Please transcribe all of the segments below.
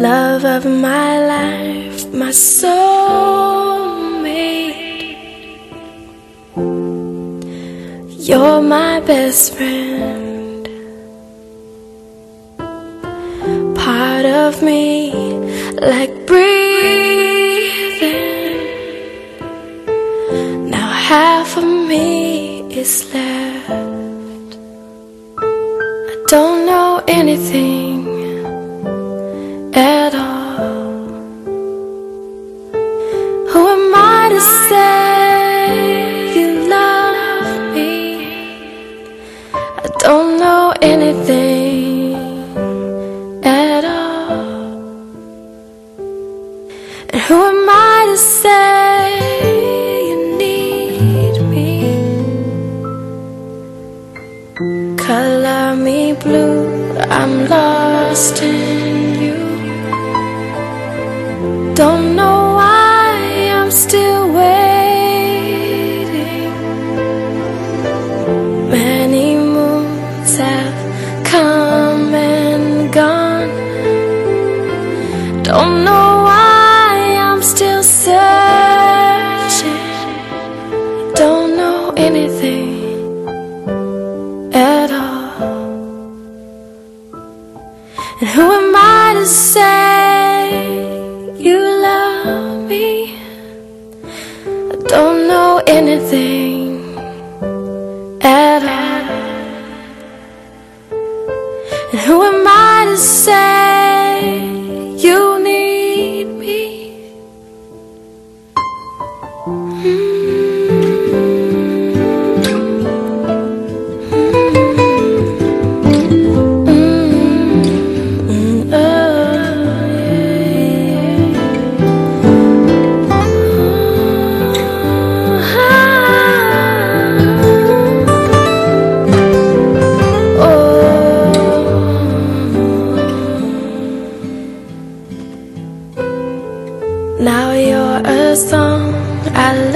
Love of my life, my soulmate. You're my best friend. Part of me, like breathing. Now half of me is left. I don't know anything anything at all. And who am I to say you need me? Color me blue, I'm lost in you. Don't know why I'm still Don't know why I'm still searching. Don't know anything at all. And who am I to say you love me? I don't know anything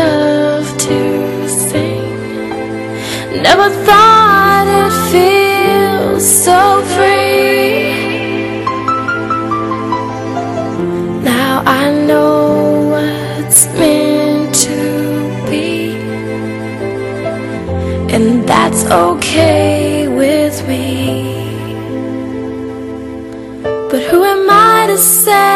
love to sing. Never thought it feels so free. Now I know what's meant to be, and that's okay with me. But who am I to say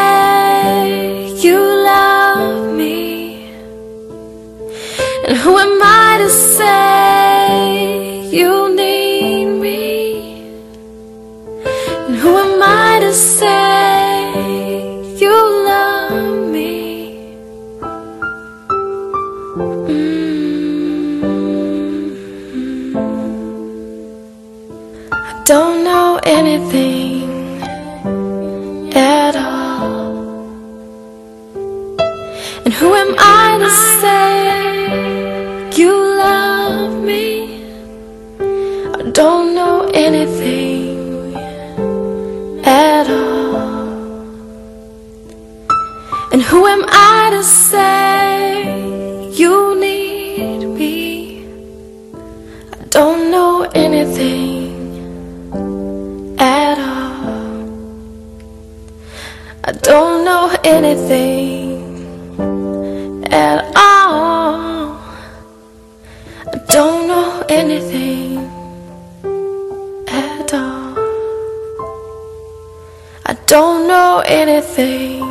don't know anything at all. And who am I to say you love me? I don't know anything at all. And who am I to say anything at all. I don't know anything at all. I don't know anything